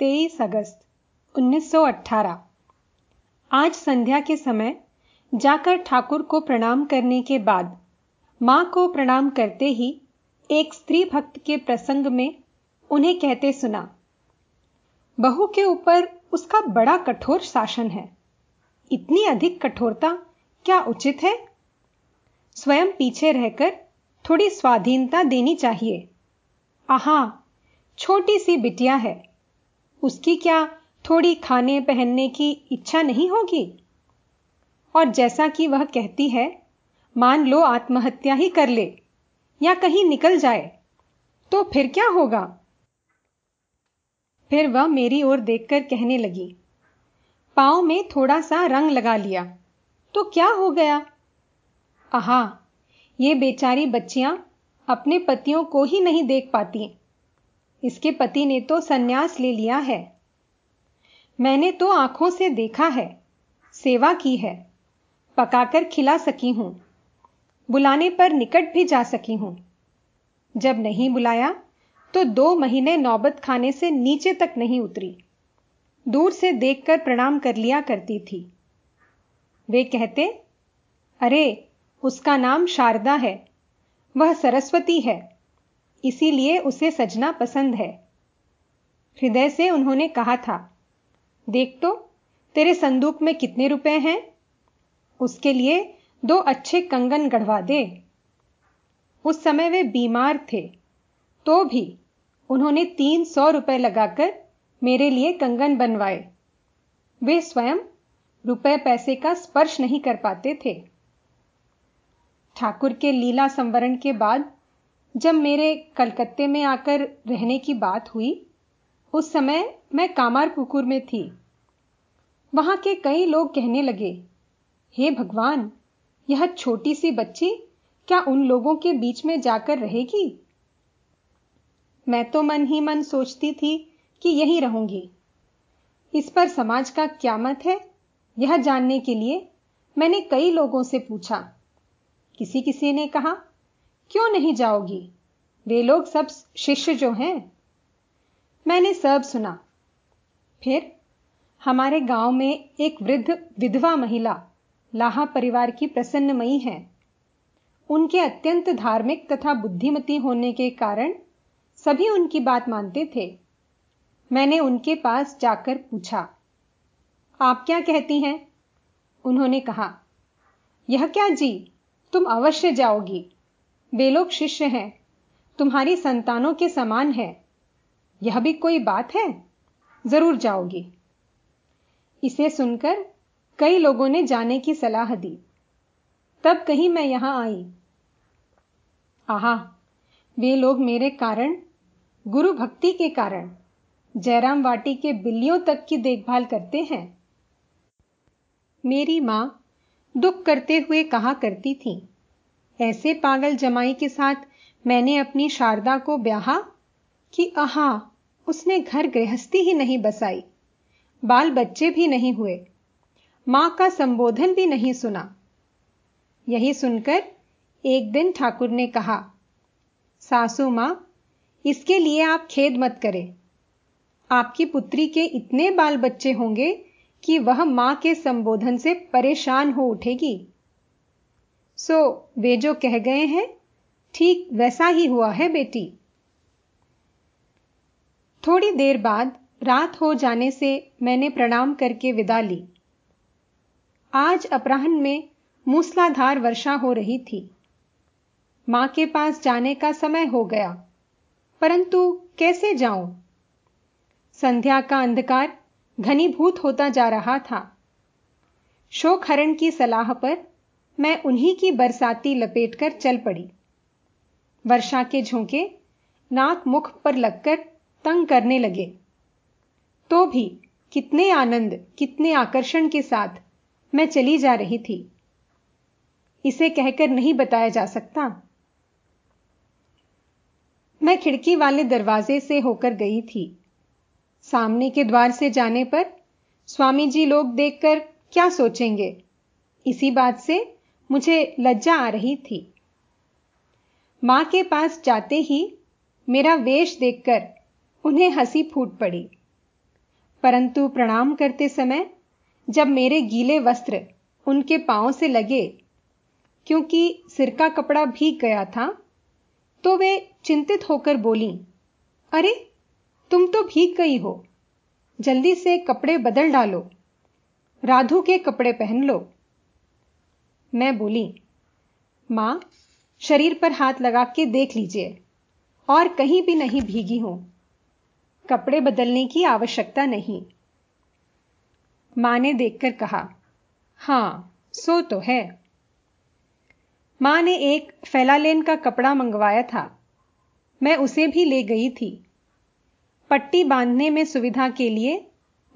तेईस अगस्त 1918 आज संध्या के समय, जाकर ठाकुर को प्रणाम करने के बाद, माँ को प्रणाम करते ही, एक स्त्री भक्त के प्रसंग में, उन्हें कहते सुना, बहू के ऊपर उसका बड़ा कठोर शासन है। इतनी अधिक कठोरता क्या उचित है? स्वयं पीछे रहकर थोड़ी स्वाधीनता देनी चाहिए। आहा, छोटी सी बिटिया है। उसकी क्या थोड़ी खाने पहनने की इच्छा नहीं होगी? और जैसा कि वह कहती है, मान लो आत्महत्या ही कर ले, या कहीं निकल जाए तो फिर क्या होगा? फिर वह मेरी ओर देखकर कहने लगी, पाँव में थोड़ा सा रंग लगा लिया तो क्या हो गया? आहा, ये बेचारी बच्चियाँ अपने पतियों को ही नहीं देख पाती। इसके पति ने तो सन्यास ले लिया है। मैंने तो आँखों से देखा है, सेवा की है, पकाकर खिला सकी हूँ, बुलाने पर निकट भी जा सकी हूँ। जब नहीं बुलाया तो दो महीने नौबत खाने से नीचे तक नहीं उतरी। दूर से देखकर प्रणाम कर लिया करती थी। वे कहते, अरे, उसका नाम शारदा है, वह सरस्वती है। इसीलिए उसे सजना पसंद है। हृदय से उन्होंने कहा था, देख तो तेरे संदूक में कितने रुपए हैं? उसके लिए दो अच्छे कंगन गढ़वा दे। उस समय वे बीमार थे तो भी उन्होंने तीन सौ रुपए लगाकर मेरे लिए कंगन बनवाए। वे स्वयं रुपए पैसे का स्पर्श नहीं कर पाते थे। ठाकुर के लीला संवरण के बाद जब मेरे कलकत्ते में आकर रहने की बात हुई, उस समय मैं कामारपुकुर में थी। वहाँ के कई लोग कहने लगे, हे भगवान, यह छोटी सी बच्ची क्या उन लोगों के बीच में जाकर रहेगी? मैं तो मन ही मन सोचती थी कि यहीं रहूँगी। इस पर समाज का क्या मत है, यह जानने के लिए मैंने कई लोगों से पूछा। किसी किसी ने कहा क्यों नहीं जाओगी? वे लोग सब शिष्य जो हैं। मैंने सब सुना। फिर हमारे गाँव में एक वृद्ध विधवा महिला, लाहा परिवार की प्रसन्नमयी है। उनके अत्यंत धार्मिक तथा बुद्धिमती होने के कारण सभी उनकी बात मानते थे। मैंने उनके पास जाकर पूछा, आप क्या कहती हैं? उन्होंने कहा, यह क्या जी? तुम अवश्य जाओगी। वे लोग शिष्य हैं। तुम्हारी संतानों के समान है। यह भी कोई बात है? ज़रूर जाओगी। इसे सुनकर कई लोगों ने जाने की सलाह दी। तब कहीं मैं यहाँ आई। आहा, वे लोग मेरे कारण, गुरु भक्ति के कारण, जयराम वाटी के बिल्लियों तक की देखभाल करते हैं। मेरी माँ दुख करते हुए कहा करती थी। ऐसे पागल जमाई के साथ मैंने अपनी शारदा को ब्याहा? कि आहा, उसने घर गृहस्थी ही नहीं बसाई। बाल बच्चे भी नहीं हुए। माँ का संबोधन भी नहीं सुना। यही सुनकर एक दिन ठाकुर ने कहा, सासू माँ, इसके लिए आप खेद मत करें। आपकी पुत्री के इतने बाल बच्चे होंगे कि वह माँ के संबोधन से परेशान हो उठेगी। सो, वे जो कह गए हैं, ठीक वैसा ही हुआ है बेटी। थोड़ी देर बाद रात हो जाने से मैंने प्रणाम करके विदा ली। आज अपराह्न में मूसलाधार वर्षा हो रही थी। माँ के पास जाने का समय हो गया, परंतु कैसे जाऊँ? संध्या का अंधकार घनीभूत होता जा रहा था। शोकहरण की सलाह पर मैं उन्हीं की बरसाती लपेटकर चल पड़ी। वर्षा के झोंके नाक मुख पर लगकर तंग करने लगे। तो भी कितने आनंद, कितने आकर्षण के साथ मैं चली जा रही थी। इसे कहकर नहीं बताया जा सकता। मैं खिड़की वाले दरवाजे से होकर गई थी। सामने के द्वार से जाने पर स्वामी जी लोग देखकर क्या सोचेंगे? इसी बात से मुझे लज्जा आ रही थी। माँ के पास जाते ही मेरा वेश देखकर उन्हें हँसी फूट पड़ी। परंतु प्रणाम करते समय जब मेरे गीले वस्त्र उनके पाँव से लगे, क्योंकि सिर का कपड़ा भीग गया था तो वे चिंतित होकर बोली, अरे, तुम तो भीग गई हो। जल्दी से कपड़े बदल डालो। राधु के कपड़े पहन लो। मैं बोली, माँ, शरीर पर हाथ लगा के देख लीजिए, और कहीं भी नहीं भीगी हूँ। कपड़े बदलने की आवश्यकता नहीं। माँ ने देखकर कहा, हाँ, सो तो है। माँ ने एक फैलालेन का कपड़ा मंगवाया था। मैं उसे भी ले गई थी। पट्टी बांधने में सुविधा के लिए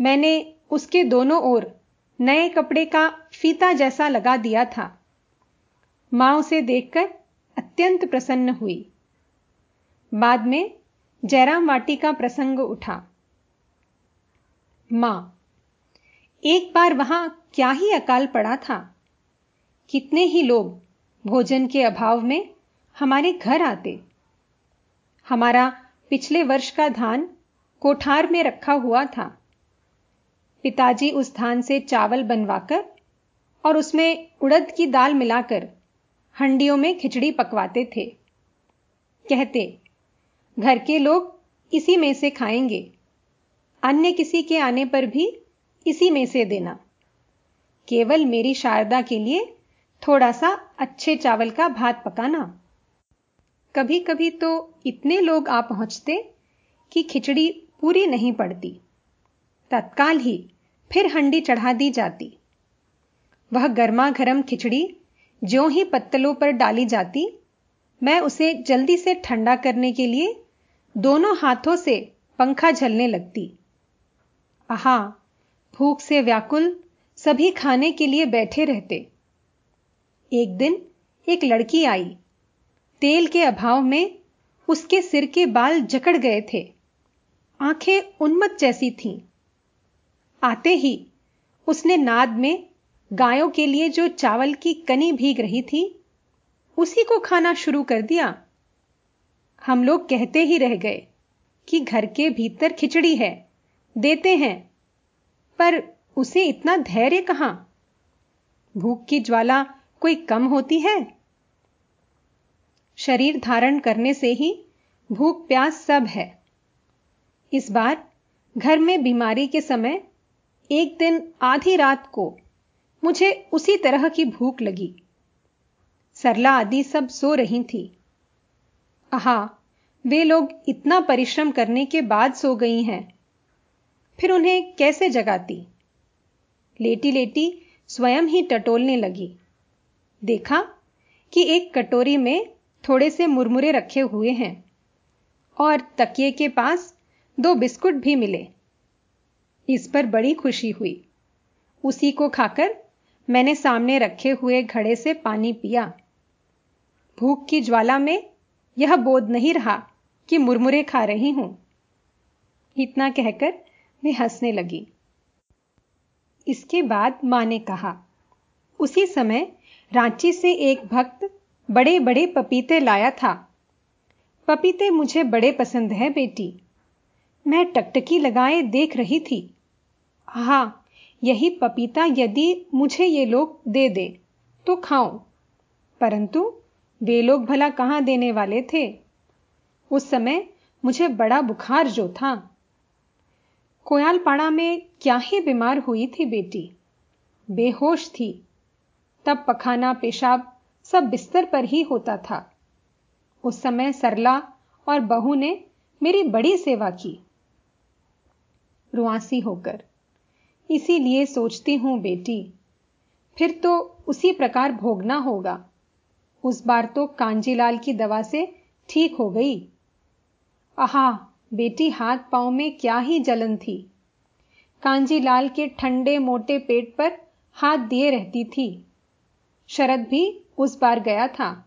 मैंने उसके दोनों ओर नए कपड़े का फीता जैसा लगा दिया था। माँ उसे देखकर अत्यंत प्रसन्न हुई। बाद में जयराम वाटी का प्रसंग उठा। माँ, एक बार वहाँ क्या ही अकाल पड़ा था? कितने ही लोग भोजन के अभाव में हमारे घर आते। हमारा पिछले वर्ष का धान कोठार में रखा हुआ था। पिताजी उस धान से चावल बनवाकर और उसमें उड़द की दाल मिलाकर हंडियों में खिचड़ी पकवाते थे। कहते, घर के लोग इसी में से खाएँगे, अन्य किसी के आने पर भी इसी में से देना। केवल मेरी शारदा के लिए थोड़ा सा अच्छे चावल का भात पकाना। कभी कभी तो इतने लोग आ पहुँचते कि खिचड़ी पूरी नहीं पड़ती। तत्काल ही फिर हंडी चढ़ा दी जाती। वह गर्मा गर्म खिचड़ी ज्यो ही पत्तलों पर डाली जाती, मैं उसे जल्दी से ठंडा करने के लिए दोनों हाथों से पंखा झलने लगती। आहा, भूख से व्याकुल सभी खाने के लिए बैठे रहते। एक दिन एक लड़की आई। तेल के अभाव में उसके सिर के बाल जकड़ गए थे। आँखें उन्मत जैसी थीं। आते ही उसने नाद में गायों के लिए जो चावल की कनी भीग रही थी, उसी को खाना शुरू कर दिया। हम लोग कहते ही रह गए कि घर के भीतर खिचड़ी है, देते हैं, पर उसे इतना धैर्य कहाँ? भूख की ज्वाला कोई कम होती है? शरीर धारण करने से ही भूख प्यास सब है। इस बार घर में बीमारी के समय एक दिन आधी रात को मुझे उसी तरह की भूख लगी। सरला आदि सब सो रही थी। आहा, वे लोग इतना परिश्रम करने के बाद सो गई हैं। फिर उन्हें कैसे जगाती? लेटी लेटी स्वयं ही टटोलने लगी। देखा कि एक कटोरी में थोड़े से मुरमुरे रखे हुए हैं और तकिए के पास दो बिस्कुट भी मिले। इस पर बड़ी खुशी हुई। उसी को खाकर मैंने सामने रखे हुए घड़े से पानी पिया। भूख की ज्वाला में यह बोध नहीं रहा कि मुरमुरे खा रही हूँ। इतना कहकर मैं हंसने लगी। इसके बाद माँ ने कहा, उसी समय रांची से एक भक्त बड़े बड़े पपीते लाया था। पपीते मुझे बड़े पसंद है, बेटी। मैं टकटकी लगाए देख रही थी। हा यही पपीता यदि मुझे ये लोग दे दे तो खाऊं। परंतु वे लोग भला कहाँ देने वाले थे? उस समय मुझे बड़ा बुखार जो था। कोयालपाड़ा में क्या ही बीमार हुई थी बेटी। बेहोश थी। तब पखाना, पेशाब सब बिस्तर पर ही होता था। उस समय सरला और बहू ने मेरी बड़ी सेवा की। रुआसी होकर। इसीलिए सोचती हूँ, बेटी, फिर तो उसी प्रकार भोगना होगा। उस बार तो कांजीलाल की दवा से ठीक हो गई। आहा, बेटी, हाथ पाँव में क्या ही जलन थी। कांजीलाल के ठंडे मोटे पेट पर हाथ दिए रहती थी। शरद भी उस बार गया था।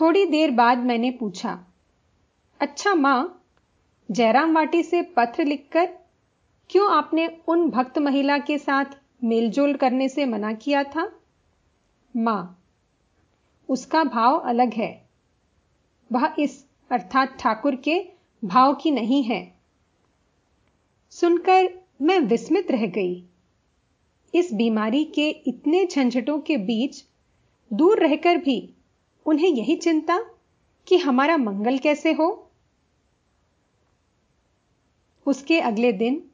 थोड़ी देर बाद मैंने पूछा अच्छा माँ जयराम वाटी से पत्र लिखकर क्यों आपने उन भक्त महिला के साथ मेलजोल करने से मना किया था? माँ, उसका भाव अलग है। वह इस अर्थात ठाकुर के भाव की नहीं है। सुनकर मैं विस्मित रह गई। इस बीमारी के इतने झंझटों के बीच दूर रहकर भी उन्हें यही चिंता कि हमारा मंगल कैसे हो? उसके अगले दिन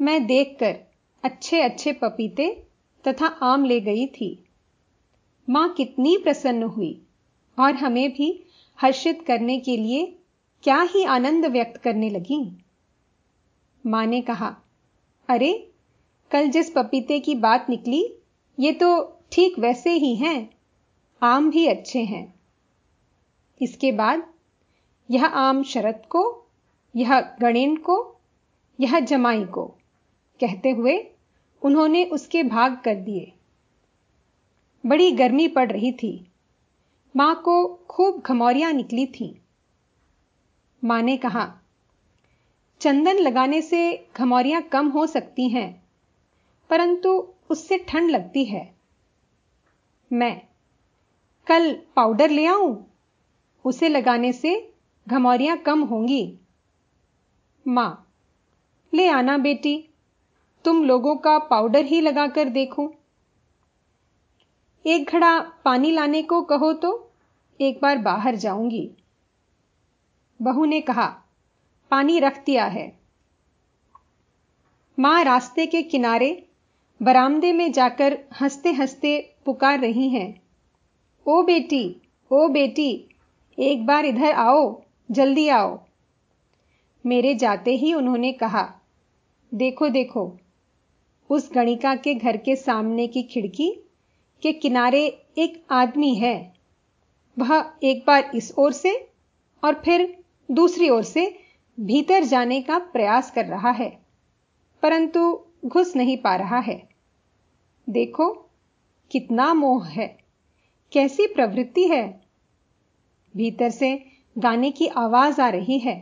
मैं देखकर अच्छे अच्छे पपीते तथा आम ले गई थी। माँ कितनी प्रसन्न हुई और हमें भी हर्षित करने के लिए क्या ही आनंद व्यक्त करने लगी। माँ ने कहा, अरे, कल जिस पपीते की बात निकली, ये तो ठीक वैसे ही हैं, आम भी अच्छे हैं। इसके बाद यह आम शरद को, यह गणेन को यह जमाई को। कहते हुए उन्होंने उसके भाग कर दिए। बड़ी गर्मी पड़ रही थी। माँ को खूब घमौरियाँ निकली थीं। माँ ने कहा, चंदन लगाने से घमौरियाँ कम हो सकती हैं, परंतु उससे ठंड लगती है। मैं कल पाउडर ले आऊँ? उसे लगाने से घमौरियाँ कम होंगी। माँ ले आना बेटी। तुम लोगों का पाउडर ही लगाकर देखो। एक घड़ा पानी लाने को कहो तो एक बार बाहर जाऊँगी। बहू ने कहा, पानी रख दिया है। माँ रास्ते के किनारे बरामदे में जाकर हँसते हँसते पुकार रही हैं। ओ बेटी ओ बेटी, एक बार इधर आओ, जल्दी आओ। मेरे जाते ही उन्होंने कहा देखो देखो, उस गणिका के घर के सामने की खिड़की के किनारे एक आदमी है। वह एक बार इस ओर से और फिर दूसरी ओर से भीतर जाने का प्रयास कर रहा है, परंतु घुस नहीं पा रहा है। देखो, कितना मोह है, कैसी प्रवृत्ति है। भीतर से गाने की आवाज़ आ रही है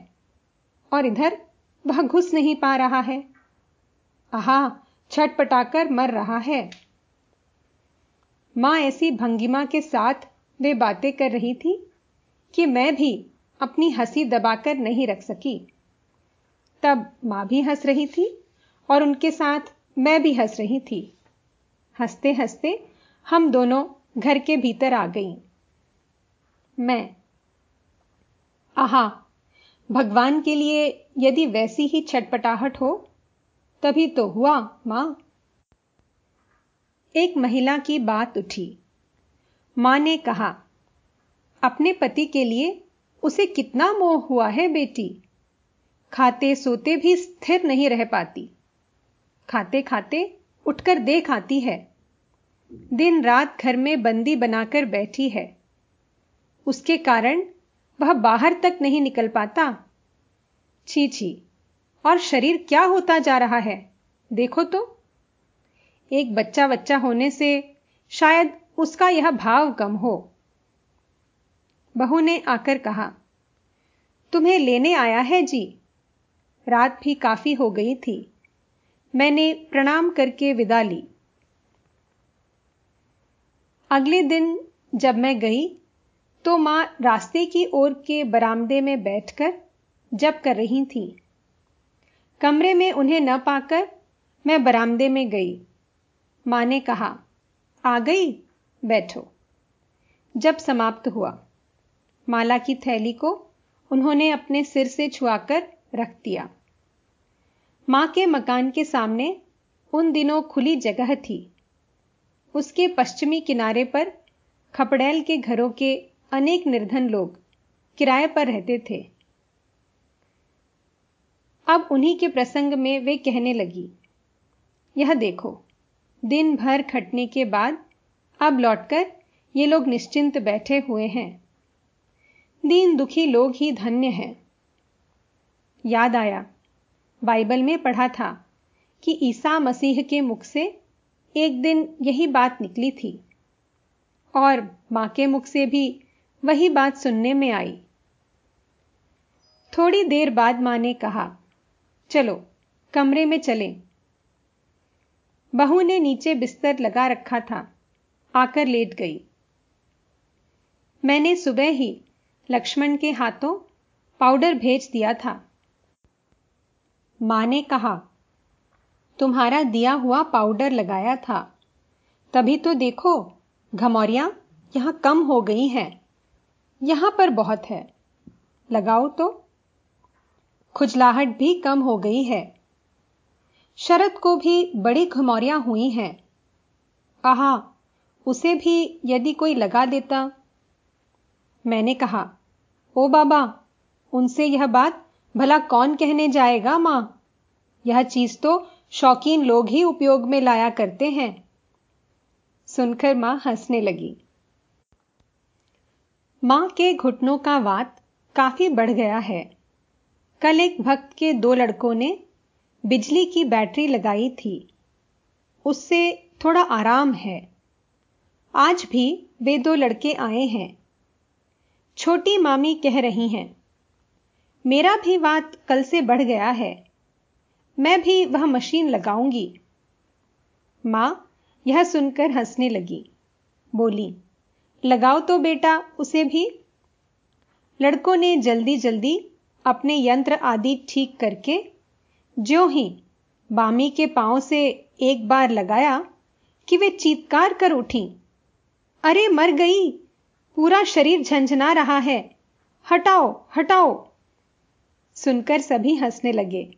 और इधर वह घुस नहीं पा रहा है। आहा छटपटाकर मर रहा है। माँ ऐसी भंगिमा के साथ वे बातें कर रही थी कि मैं भी अपनी हँसी दबाकर नहीं रख सकी। तब माँ भी हंस रही थी और उनके साथ मैं भी हंस रही थी। हँसते हँसते हम दोनों घर के भीतर आ गई। मैं, आहा, भगवान के लिए यदि वैसी ही छटपटाहट हो तभी तो हुआ, माँ। एक महिला की बात उठी। माँ ने कहा, अपने पति के लिए उसे कितना मोह हुआ है बेटी। खाते सोते भी स्थिर नहीं रह पाती। खाते खाते उठकर देख आती है। दिन रात घर में बंदी बनाकर बैठी है। उसके कारण वह बाहर तक नहीं निकल पाता। छी छी। और शरीर क्या होता जा रहा है? देखो तो। एक बच्चा बच्चा होने से शायद उसका यह भाव कम हो। बहू ने आकर कहा, तुम्हें लेने आया है जी? रात भी काफ़ी हो गई थी। मैंने प्रणाम करके विदा ली। अगले दिन जब मैं गई तो माँ रास्ते की ओर के बरामदे में बैठकर जब कर रही थी। कमरे में उन्हें न पाकर मैं बरामदे में गई। माँ ने कहा, आ गई? बैठो। जब समाप्त हुआ, माला की थैली को उन्होंने अपने सिर से छुआकर रख दिया। माँ के मकान के सामने उन दिनों खुली जगह थी। उसके पश्चिमी किनारे पर खपड़ैल के घरों के अनेक निर्धन लोग किराए पर रहते थे। अब उन्हीं के प्रसंग में वे कहने लगी, यह देखो, दिन भर खटने के बाद अब लौटकर ये लोग निश्चिंत बैठे हुए हैं। दीन दुखी लोग ही धन्य हैं। याद आया, बाइबल में पढ़ा था कि ईसा मसीह के मुख से एक दिन यही बात निकली थी और माँ के मुख से भी वही बात सुनने में आई। थोड़ी देर बाद माँ ने कहा चलो, कमरे में चलें। बहू ने नीचे बिस्तर लगा रखा था, आकर लेट गई। मैंने सुबह ही लक्ष्मण के हाथों पाउडर भेज दिया था। माँ ने कहा, तुम्हारा दिया हुआ पाउडर लगाया था, तभी तो देखो, घमौरियाँ यहाँ कम हो गई हैं। यहाँ पर बहुत है, लगाओ तो। खुजलाहट भी कम हो गई है। शरद को भी बड़ी घुमौरियाँ हुई हैं। आहा उसे भी यदि कोई लगा देता। मैंने कहा, ओ बाबा, उनसे यह बात भला कौन कहने जाएगा, माँ? यह चीज़ तो शौकीन लोग ही उपयोग में लाया करते हैं। सुनकर माँ हंसने लगी। माँ के घुटनों का वात काफ़ी बढ़ गया है। कल एक भक्त के दो लड़कों ने बिजली की बैटरी लगाई थी। उससे थोड़ा आराम है। आज भी वे दो लड़के आए हैं। छोटी मामी कह रही हैं, मेरा भी वात कल से बढ़ गया है। मैं भी वह मशीन लगाऊँगी। माँ यह सुनकर हंसने लगी। बोली, लगाओ तो बेटा उसे भी। लड़कों ने जल्दी जल्दी अपने यंत्र आदि ठीक करके ज्यो ही बामी के पाँव से एक बार लगाया कि वे चीतकार कर उठी। अरे मर गई, पूरा शरीर झंझना रहा है। हटाओ हटाओ। सुनकर सभी हंसने लगे।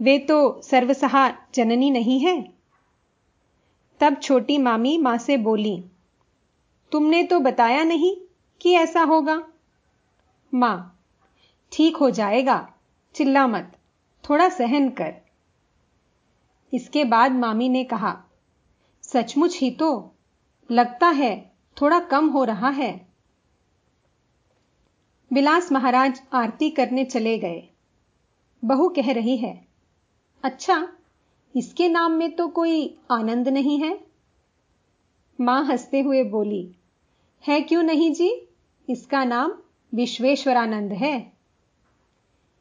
वे तो सर्वसहा जननी नहीं है। तब छोटी मामी माँ से बोली, तुमने तो बताया नहीं कि ऐसा होगा? माँ ठीक हो जाएगा। चिल्ला मत। थोड़ा सहन कर। इसके बाद मामी ने कहा, सचमुच ही तो। लगता है थोड़ा कम हो रहा है। विलास महाराज आरती करने चले गए। बहू कह रही है अच्छा इसके नाम में तो कोई आनंद नहीं है? माँ हँसते हुए बोली, है क्यों नहीं जी? इसका नाम विश्वेश्वरानंद है।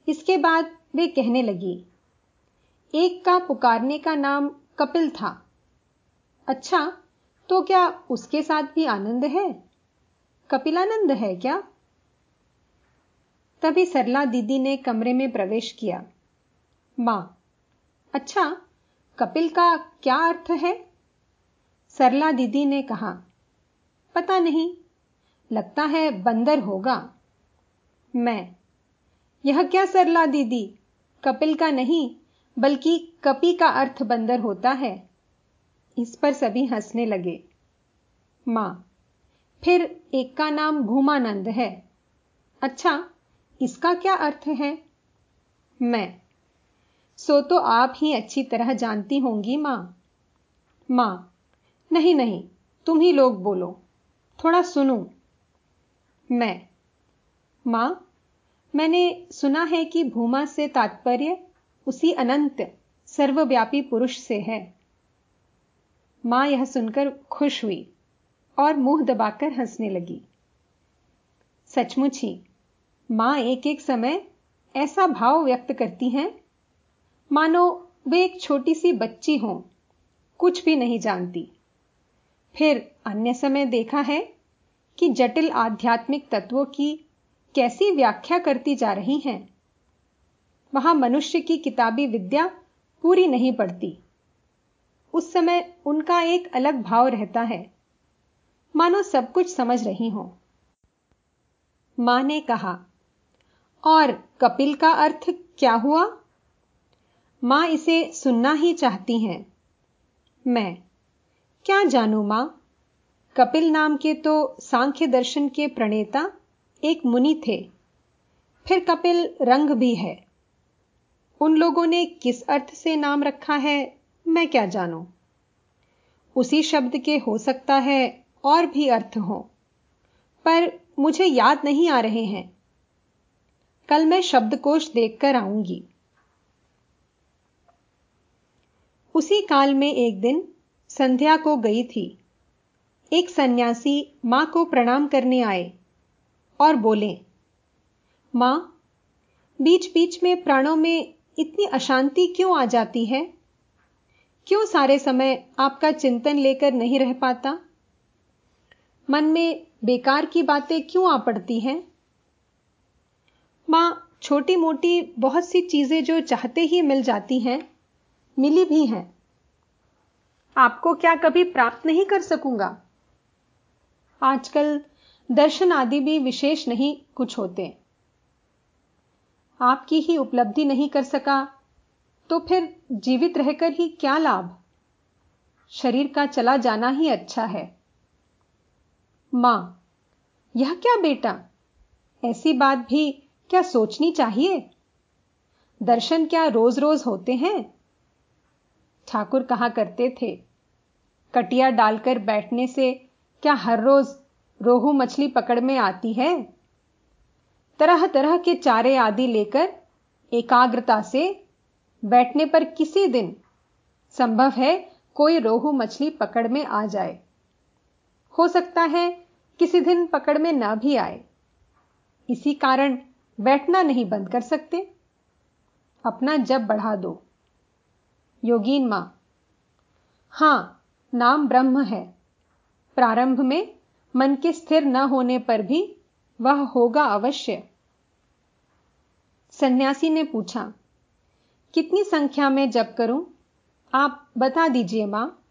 इसके बाद वे कहने लगी, एक का पुकारने का नाम कपिल था। अच्छा तो क्या उसके साथ भी आनंद है? कपिलानंद है क्या? तभी सरला दीदी ने कमरे में प्रवेश किया। माँ अच्छा कपिल का क्या अर्थ है? सरला दीदी ने कहा, पता नहीं, लगता है बंदर होगा। मैं यह क्या सरला दीदी? कपिल का नहीं, बल्कि कपि का अर्थ बंदर होता है। इस पर सभी हंसने लगे। माँ, फिर एक का नाम भूमानंद है। अच्छा इसका क्या अर्थ है? मैं। सो तो आप ही अच्छी तरह जानती होंगी, माँ। माँ, नहीं नहीं, तुम ही लोग बोलो। थोड़ा सुनूं। मैं। माँ मैंने सुना है कि भूमा से तात्पर्य उसी अनंत, सर्वव्यापी पुरुष से है। माँ यह सुनकर खुश हुई और मुँह दबाकर हंसने लगी। सचमुच ही माँ एक एक समय ऐसा भाव व्यक्त करती हैं। मानो वे एक छोटी सी बच्ची हों, कुछ भी नहीं जानती। फिर अन्य समय देखा है कि जटिल आध्यात्मिक तत्वों की कैसी व्याख्या करती जा रही हैं। वहाँ मनुष्य की किताबी विद्या पूरी नहीं पड़ती। उस समय उनका एक अलग भाव रहता है। मानो सब कुछ समझ रही हो। माँ ने कहा, और कपिल का अर्थ क्या हुआ? माँ इसे सुनना ही चाहती हैं। मैं, क्या जानू माँ? कपिल नाम के तो सांख्य दर्शन के प्रणेता एक मुनि थे। फिर कपिल रंग भी है। उन लोगों ने किस अर्थ से नाम रखा है, मैं क्या जानू? उसी शब्द के हो सकता है और भी अर्थ हो, पर मुझे याद नहीं आ रहे हैं। कल मैं शब्दकोश देखकर आऊँगी। उसी काल में एक दिन संध्या को गई थी। एक सन्यासी माँ को प्रणाम करने आए। और बोले, माँ बीच बीच में प्राणों में इतनी अशांति क्यों आ जाती है? क्यों सारे समय आपका चिंतन लेकर नहीं रह पाता? मन में बेकार की बातें क्यों आ पड़ती हैं? माँ छोटी मोटी बहुत सी चीज़ें जो चाहते ही मिल जाती हैं, मिली भी हैं। आपको क्या कभी प्राप्त नहीं कर सकूँगा? आजकल दर्शन आदि भी विशेष नहीं, कुछ होते। आपकी ही उपलब्धि नहीं कर सका तो फिर जीवित रहकर ही क्या लाभ? शरीर का चला जाना ही अच्छा है। माँ, यह क्या बेटा? ऐसी बात भी क्या सोचनी चाहिए? दर्शन क्या रोज रोज होते हैं? ठाकुर कहा करते थे, कटिया डालकर बैठने से क्या हर रोज रोहू मछली पकड़ में आती है। तरह तरह के चारे आदि लेकर एकाग्रता से बैठने पर किसी दिन संभव है कोई रोहू मछली पकड़ में आ जाए। हो सकता है किसी दिन पकड़ में ना भी आए। इसी कारण बैठना नहीं बंद कर सकते। अपना जब बढ़ा दो। योगीन माँ, हाँ, नाम ब्रह्म है। प्रारंभ में मन के स्थिर न होने पर भी वह होगा अवश्य। सन्यासी ने पूछा, कितनी संख्या में जप करूँ? आप बता दीजिए माँ।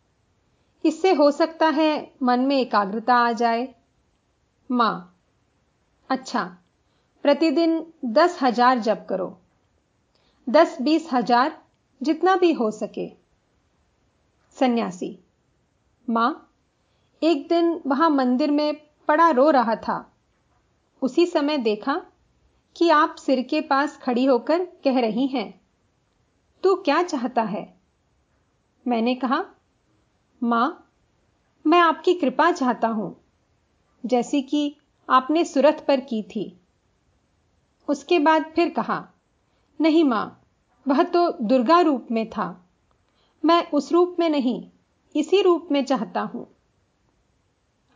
इससे हो सकता है मन में एकाग्रता आ जाए। माँ अच्छा प्रतिदिन दस हज़ार जप करो। दस बीस हज़ार जितना भी हो सके। सन्यासी, माँ एक दिन वहाँ मंदिर में पड़ा रो रहा था। उसी समय देखा कि आप सिर के पास खड़ी होकर कह रही हैं, तू क्या चाहता है? मैंने कहा, माँ, मैं आपकी कृपा चाहता हूँ, जैसी कि आपने सुरथ पर की थी। उसके बाद फिर कहा, नहीं माँ, वह तो दुर्गा रूप में था। मैं उस रूप में नहीं, इसी रूप में चाहता हूँ।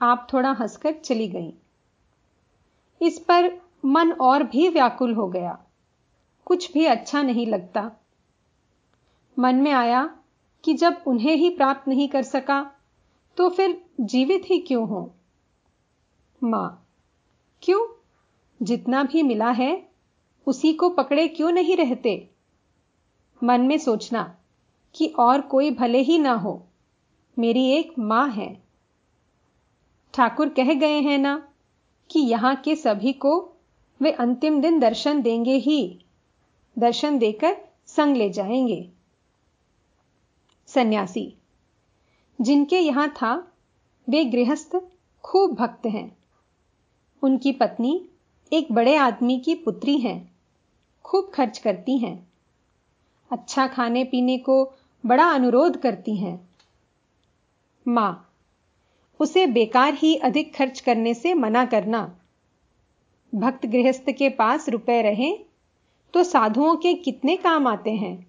आप थोड़ा हंसकर चली गई। इस पर मन और भी व्याकुल हो गया। कुछ भी अच्छा नहीं लगता। मन में आया कि जब उन्हें ही प्राप्त नहीं कर सका तो फिर जीवित ही क्यों हो? माँ, क्यों? जितना भी मिला है, उसी को पकड़े क्यों नहीं रहते? मन में सोचना कि और कोई भले ही ना हो। मेरी एक माँ है। ठाकुर कह गए हैं ना, कि यहाँ के सभी को वे अंतिम दिन दर्शन देंगे ही। दर्शन देकर संग ले जाएँगे। सन्यासी, जिनके यहाँ था, वे गृहस्थ खूब भक्त हैं। उनकी पत्नी एक बड़े आदमी की पुत्री हैं, खूब खर्च करती हैं। अच्छा खाने पीने को बड़ा अनुरोध करती हैं। माँ उसे बेकार ही अधिक खर्च करने से मना करना। भक्त गृहस्थ के पास रुपए रहे तो साधुओं के कितने काम आते हैं?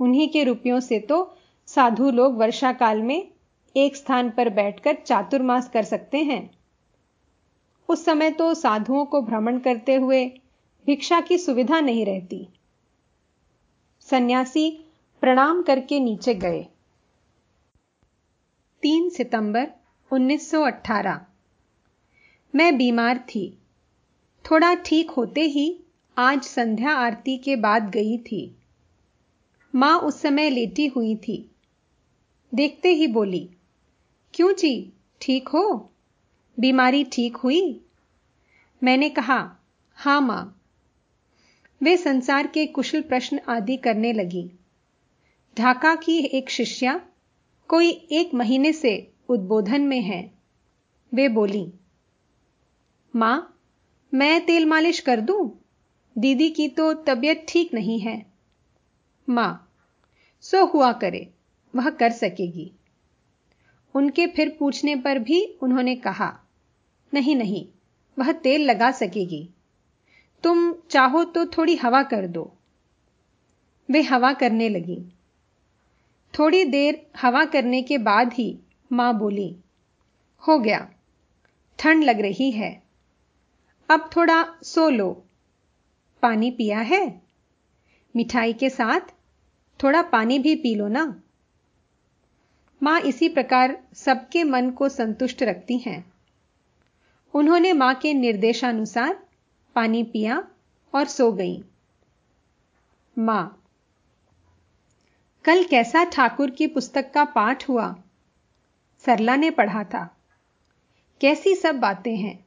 उन्हीं के रुपयों से तो साधु लोग वर्षा काल में एक स्थान पर बैठकर चातुर्मास कर सकते हैं। उस समय तो साधुओं को भ्रमण करते हुए भिक्षा की सुविधा नहीं रहती। सन्यासी प्रणाम करके नीचे गए। 3 सितंबर 1918 मैं बीमार थी। थोड़ा ठीक होते ही आज संध्या आरती के बाद गई थी। माँ उस समय लेटी हुई थी। देखते ही बोली, क्यों जी, ठीक हो? बीमारी ठीक हुई? मैंने कहा, हाँ माँ। वे संसार के कुशल प्रश्न आदि करने लगी। ढाका की एक शिष्या कोई एक महीने से उद्बोधन में है। वे बोली, माँ, मैं तेल मालिश कर दूँ? दीदी की तो तबीयत ठीक नहीं है। माँ, सो हुआ करे, वह कर सकेगी। उनके फिर पूछने पर भी उन्होंने कहा, नहीं नहीं, वह तेल लगा सकेगी। तुम चाहो तो थोड़ी हवा कर दो। वे हवा करने लगी। थोड़ी देर हवा करने के बाद ही माँ बोली, हो गया, ठंड लग रही है, अब थोड़ा सो लो। पानी पिया है? मिठाई के साथ थोड़ा पानी भी पी लो ना। माँ इसी प्रकार सबके मन को संतुष्ट रखती हैं। उन्होंने माँ के निर्देशानुसार पानी पिया और सो गई। माँ कल कैसा ठाकुर की पुस्तक का पाठ हुआ? सरला ने पढ़ा था। कैसी सब बातें हैं?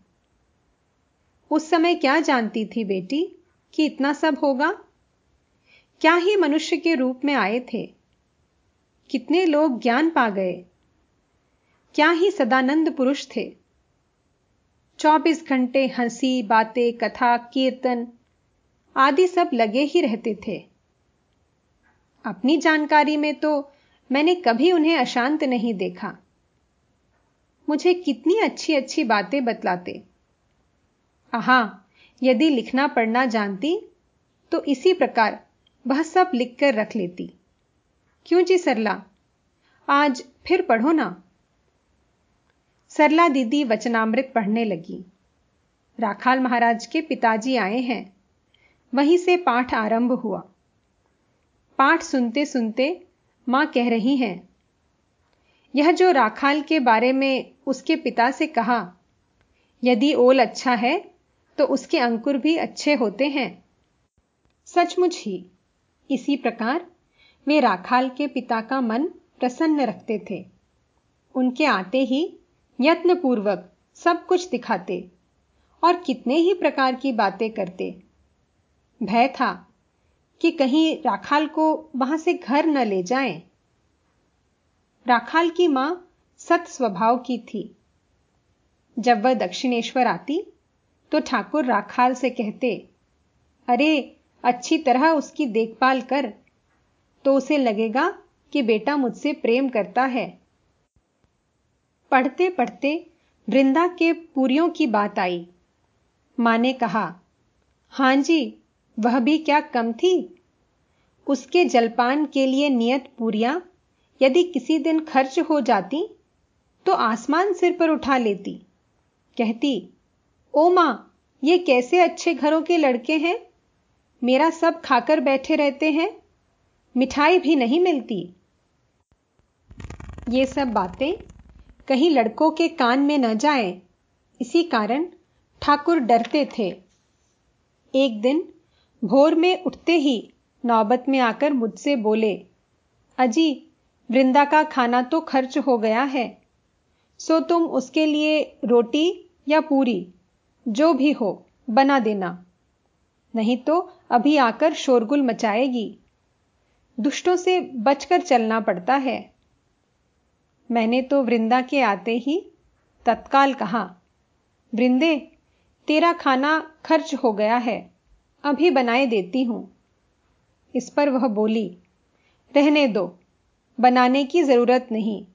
उस समय क्या जानती थी बेटी कि इतना सब होगा? क्या ही मनुष्य के रूप में आए थे? कितने लोग ज्ञान पा गए? क्या ही सदानंद पुरुष थे? चौबीस घंटे हँसी, बातें, कथा, कीर्तन आदि सब लगे ही रहते थे। अपनी जानकारी में तो मैंने कभी उन्हें अशांत नहीं देखा। मुझे कितनी अच्छी अच्छी बातें बतलाते। आहा, यदि लिखना पढ़ना जानती तो इसी प्रकार वह सब लिखकर रख लेती। क्यों जी सरला? आज फिर पढ़ो ना। सरला दीदी वचनामृत पढ़ने लगी। राखाल महाराज के पिताजी आए हैं। वहीं से पाठ आरंभ हुआ। पाठ सुनते सुनते माँ कह रही हैं, यह जो राखाल के बारे में उसके पिता से कहा, यदि ओल अच्छा है तो उसके अंकुर भी अच्छे होते हैं। सचमुच ही, इसी प्रकार वे राखाल के पिता का मन प्रसन्न रखते थे। उनके आते ही यत्नपूर्वक सब कुछ दिखाते और कितने ही प्रकार की बातें करते। भय था कि कहीं राखाल को वहाँ से घर न ले जाएँ। राखाल की माँ सत स्वभाव की थी। जब वह दक्षिणेश्वर आती तो ठाकुर राखाल से कहते, अरे, अच्छी तरह उसकी देखभाल कर। तो उसे लगेगा कि बेटा मुझसे प्रेम करता है। पढ़ते पढ़ते वृंदा के पूरियों की बात आई। माँ ने कहा, हाँ जी वह भी क्या कम थी? उसके जलपान के लिए नियत पूरियाँ यदि किसी दिन खर्च हो जाती तो आसमान सिर पर उठा लेती। कहती, ओ माँ, ये कैसे अच्छे घरों के लड़के हैं? मेरा सब खाकर बैठे रहते हैं, मिठाई भी नहीं मिलती। ये सब बातें कहीं लड़कों के कान में न जाए। इसी कारण ठाकुर डरते थे। एक दिन भोर में उठते ही नौबत में आकर मुझसे बोले, अजी, वृंदा का खाना तो खर्च हो गया है। सो तुम उसके लिए रोटी या पूरी, जो भी हो, बना देना। नहीं तो अभी आकर शोरगुल मचाएगी। दुष्टों से बचकर चलना पड़ता है। मैंने तो वृंदा के आते ही तत्काल कहा, वृंदे, तेरा खाना खर्च हो गया है। अभी बनाए देती हूँ। इस पर वह बोली, रहने दो, बनाने की ज़रूरत नहीं,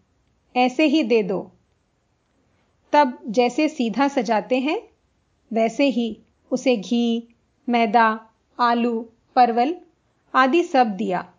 ऐसे ही दे दो। तब जैसे सीधा सजाते हैं, वैसे ही उसे घी, मैदा, आलू, परवल आदि सब दिया।